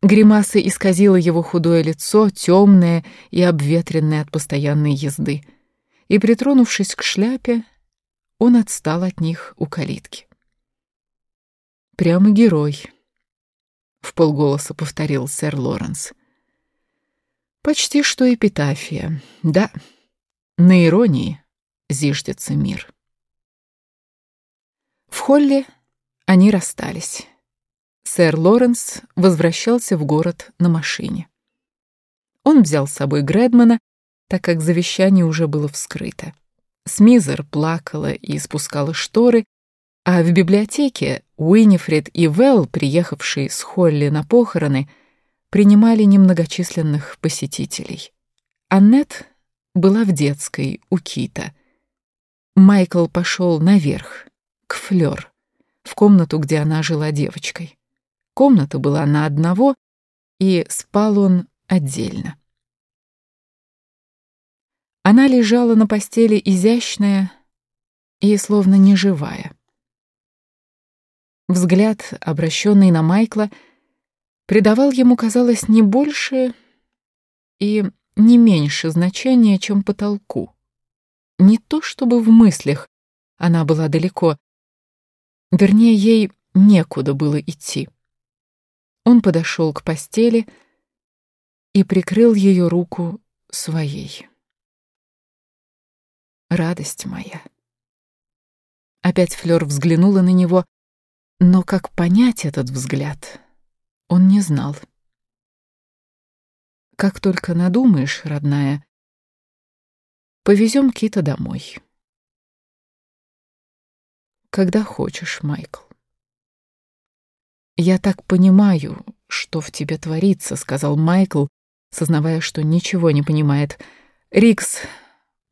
Гримаса исказила его худое лицо, темное и обветренное от постоянной езды. И, притронувшись к шляпе, он отстал от них у калитки. «Прямо герой», — в полголоса повторил сэр Лоренс. «Почти что эпитафия. Да, на иронии зиждется мир». В холле они расстались. Сэр Лоренс возвращался в город на машине. Он взял с собой Грэдмана, так как завещание уже было вскрыто. Смизер плакала и спускала шторы, а в библиотеке Уинифред и Вэл, приехавшие с Холли на похороны, принимали немногочисленных посетителей. Аннет была в детской у Кита. Майкл пошел наверх, к Флёр, в комнату, где она жила девочкой. Комната была на одного, и спал он отдельно. Она лежала на постели изящная и словно неживая. Взгляд, обращенный на Майкла, придавал ему, казалось, не больше и не меньше значения, чем потолку. Не то чтобы в мыслях она была далеко, вернее, ей некуда было идти. Он подошел к постели и прикрыл ее руку своей. Радость моя. Опять Флёр взглянула на него, но как понять этот взгляд, он не знал. Как только надумаешь, родная, повезем Кита домой. Когда хочешь, Майкл. «Я так понимаю, что в тебе творится», — сказал Майкл, сознавая, что ничего не понимает. «Рикс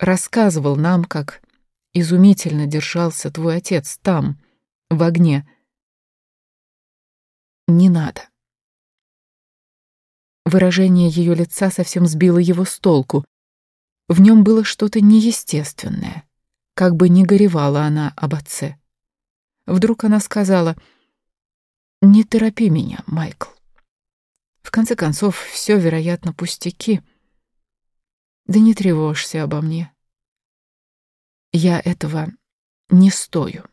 рассказывал нам, как изумительно держался твой отец там, в огне». «Не надо». Выражение ее лица совсем сбило его с толку. В нем было что-то неестественное, как бы не горевала она об отце. Вдруг она сказала — не торопи меня, Майкл. В конце концов, все, вероятно, пустяки. Да не тревожься обо мне. Я этого не стою.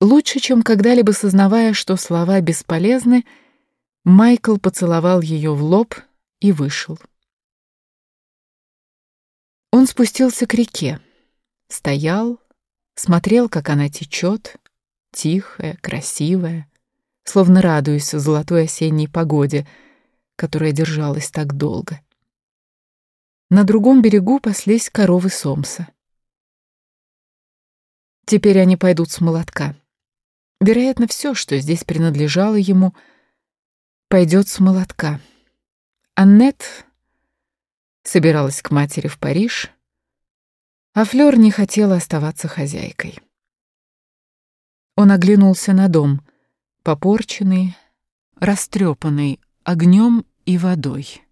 Лучше, чем когда-либо сознавая, что слова бесполезны, Майкл поцеловал ее в лоб и вышел. Он спустился к реке, стоял, смотрел, как она течет, тихая, красивая, словно радуясь золотой осенней погоде, которая держалась так долго. На другом берегу паслись коровы Сомса. Теперь они пойдут с молотка. Вероятно, все, что здесь принадлежало ему, пойдет с молотка. Аннет собиралась к матери в Париж, а Флёр не хотела оставаться хозяйкой. Он оглянулся на дом, попорченный, растрепанный огнем и водой.